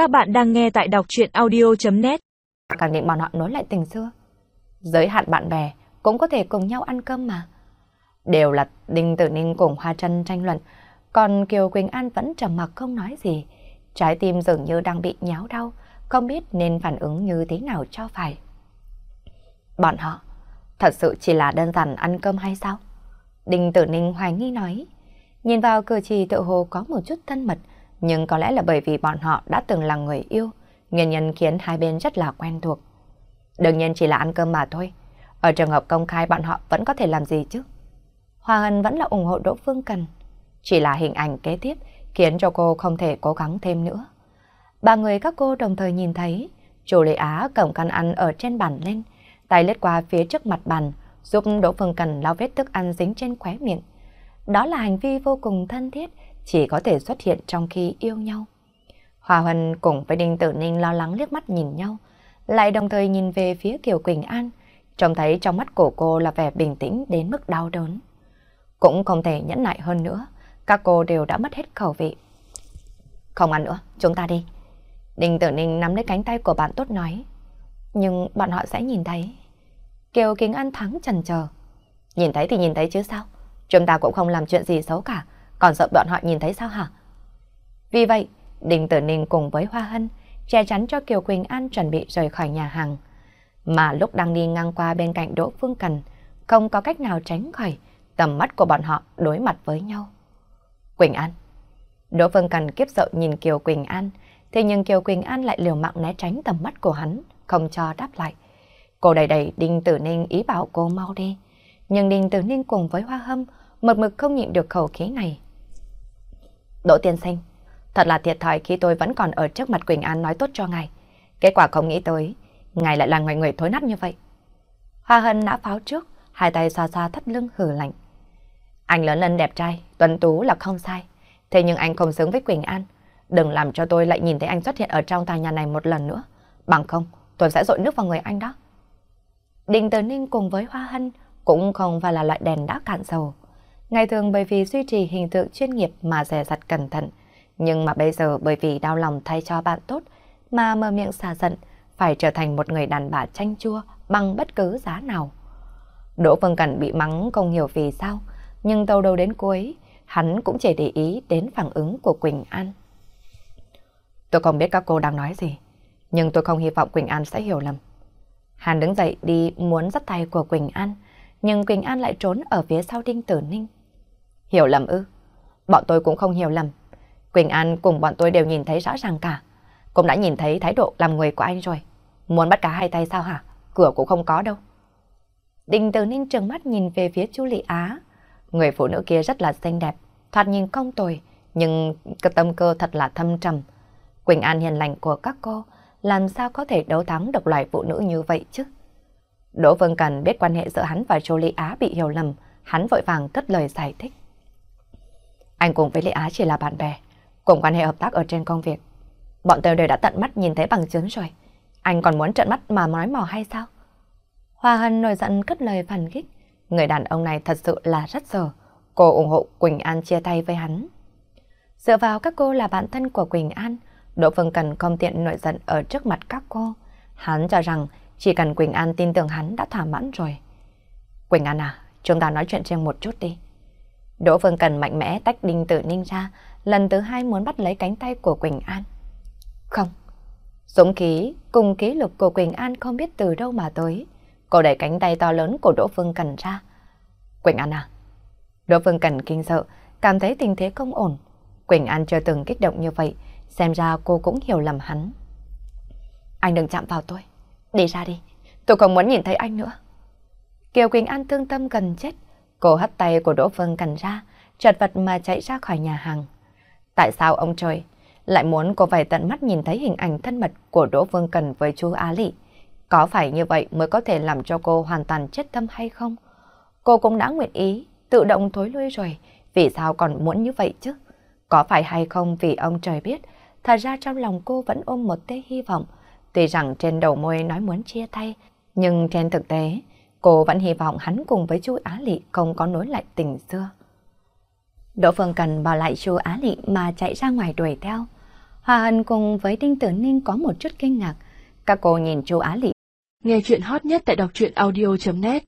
Các bạn đang nghe tại đọc chuyện audio.net Càng định bọn họ nối lại tình xưa. Giới hạn bạn bè cũng có thể cùng nhau ăn cơm mà. Đều là Đinh Tử Ninh cùng Hoa Trân tranh luận, còn Kiều Quỳnh An vẫn trầm mặc không nói gì. Trái tim dường như đang bị nháo đau, không biết nên phản ứng như thế nào cho phải. Bọn họ thật sự chỉ là đơn giản ăn cơm hay sao? Đinh Tử Ninh hoài nghi nói. Nhìn vào cử chỉ tự hồ có một chút thân mật, nhưng có lẽ là bởi vì bọn họ đã từng là người yêu, nguyên nhân khiến hai bên rất là quen thuộc. Đương nhiên chỉ là ăn cơm mà thôi. Ở trường hợp công khai bọn họ vẫn có thể làm gì chứ? Hoa Hân vẫn là ủng hộ Đỗ Phương Cần. Chỉ là hình ảnh kế tiếp khiến cho cô không thể cố gắng thêm nữa. Ba người các cô đồng thời nhìn thấy, chủ Lệ Á cầm căn ăn ở trên bàn lên, tay lết qua phía trước mặt bàn, giúp Đỗ Phương Cần lau vết thức ăn dính trên khóe miệng. Đó là hành vi vô cùng thân thiết, chỉ có thể xuất hiện trong khi yêu nhau. Hòa Huân cùng với Đinh Tử Ninh lo lắng liếc mắt nhìn nhau, lại đồng thời nhìn về phía Kiều Quỳnh An, trông thấy trong mắt của cô là vẻ bình tĩnh đến mức đau đớn. Cũng không thể nhẫn nại hơn nữa, các cô đều đã mất hết khẩu vị. Không ăn nữa, chúng ta đi. Đinh Tử Ninh nắm lấy cánh tay của bạn tốt nói, nhưng bọn họ sẽ nhìn thấy. Kiều Kính An thắng trần chờ. Nhìn thấy thì nhìn thấy chứ sao? Chúng ta cũng không làm chuyện gì xấu cả, còn sợ bọn họ nhìn thấy sao hả? Vì vậy, Đinh Tử Ninh cùng với Hoa Hân che chắn cho Kiều Quỳnh An chuẩn bị rời khỏi nhà hàng. Mà lúc đang đi ngang qua bên cạnh Đỗ Phương Cần, không có cách nào tránh khỏi tầm mắt của bọn họ đối mặt với nhau. Quỳnh An Đỗ Phương Cần kiếp sợ nhìn Kiều Quỳnh An, thế nhưng Kiều Quỳnh An lại liều mạng né tránh tầm mắt của hắn, không cho đáp lại. Cô đầy đầy Đinh Tử Ninh ý bảo cô mau đi. Nhưng Đinh Tử Ninh cùng với Hoa Hâm mực mực không nhịn được khẩu khí này. Đỗ tiên sinh, thật là thiệt thòi khi tôi vẫn còn ở trước mặt Quỳnh An nói tốt cho ngài. Kết quả không nghĩ tới, ngài lại là người người thối nát như vậy. Hoa Hân đã pháo trước, hai tay xoa xoa thắt lưng hử lạnh. Anh lớn lên đẹp trai, tuấn tú là không sai. Thế nhưng anh không xứng với Quỳnh An. Đừng làm cho tôi lại nhìn thấy anh xuất hiện ở trong tòa nhà này một lần nữa. Bằng không, tôi sẽ dội nước vào người anh đó. Đình Tờ Ninh cùng với Hoa Hân cũng không phải là loại đèn đã cạn dầu. Ngày thường bởi vì duy trì hình tượng chuyên nghiệp mà dè dặt cẩn thận, nhưng mà bây giờ bởi vì đau lòng thay cho bạn tốt mà mở miệng xả giận, phải trở thành một người đàn bà chanh chua bằng bất cứ giá nào. Đỗ Phương Cần bị mắng không hiểu vì sao, nhưng từ đầu đến cuối, hắn cũng chỉ để ý đến phản ứng của Quỳnh An. Tôi không biết các cô đang nói gì, nhưng tôi không hy vọng Quỳnh An sẽ hiểu lầm. Hàn đứng dậy đi muốn dắt tay của Quỳnh An, nhưng Quỳnh An lại trốn ở phía sau Đinh Tử Ninh. Hiểu lầm ư? Bọn tôi cũng không hiểu lầm. Quỳnh An cùng bọn tôi đều nhìn thấy rõ ràng cả. Cũng đã nhìn thấy thái độ làm người của anh rồi. Muốn bắt cả hai tay sao hả? Cửa cũng không có đâu. Đinh Tử Ninh trừng mắt nhìn về phía Chu Lị Á. Người phụ nữ kia rất là xinh đẹp, thoạt nhìn không tồi, nhưng cái tâm cơ thật là thâm trầm. Quỳnh An hiền lành của các cô, làm sao có thể đấu thắng được loại phụ nữ như vậy chứ? Đỗ Vương Cần biết quan hệ giữa hắn và Chu Lý Á bị hiểu lầm, hắn vội vàng cất lời giải thích. Anh cùng với Lý Á chỉ là bạn bè, cùng quan hệ hợp tác ở trên công việc. Bọn tôi đều đã tận mắt nhìn thấy bằng chứng rồi. Anh còn muốn trợn mắt mà nói mò hay sao? Hoa Hân nổi giận cất lời phản kích. Người đàn ông này thật sự là rất dở. Cô ủng hộ Quỳnh An chia tay với hắn. Dựa vào các cô là bạn thân của Quỳnh An, Đỗ Phương Cần không tiện nổi giận ở trước mặt các cô. Hắn cho rằng chỉ cần Quỳnh An tin tưởng hắn đã thỏa mãn rồi. Quỳnh An à, chúng ta nói chuyện riêng một chút đi. Đỗ Phương Cần mạnh mẽ tách Đinh Tử Ninh ra, lần thứ hai muốn bắt lấy cánh tay của Quỳnh An. Không. Dũng khí cùng ký lực của Quỳnh An không biết từ đâu mà tới. Cô đẩy cánh tay to lớn của Đỗ Phương Cần ra. Quỳnh An à. Đỗ Phương Cần kinh sợ, cảm thấy tình thế không ổn. Quỳnh An chưa từng kích động như vậy, xem ra cô cũng hiểu lầm hắn. Anh đừng chạm vào tôi. Đi ra đi, tôi không muốn nhìn thấy anh nữa. Kiều Quỳnh An thương tâm gần chết, cô hất tay của Đỗ Phương Cần ra, chật vật mà chạy ra khỏi nhà hàng. Tại sao ông trời lại muốn cô phải tận mắt nhìn thấy hình ảnh thân mật của Đỗ Phương Cần với chú Á Lị? Có phải như vậy mới có thể làm cho cô hoàn toàn chết tâm hay không? Cô cũng đã nguyện ý, tự động thối lui rồi, vì sao còn muốn như vậy chứ? Có phải hay không vì ông trời biết, thật ra trong lòng cô vẫn ôm một tia hy vọng, Tuy rằng trên đầu môi nói muốn chia tay, nhưng trên thực tế, cô vẫn hy vọng hắn cùng với chú Á Lị không có nối lại tình xưa. Đỗ Phương Cần bỏ lại chú Á Lị mà chạy ra ngoài đuổi theo. Hòa Hân cùng với Đinh Tử Ninh có một chút kinh ngạc. Các cô nhìn chú Á Lị. Nghe chuyện hot nhất tại đọc truyện audio.net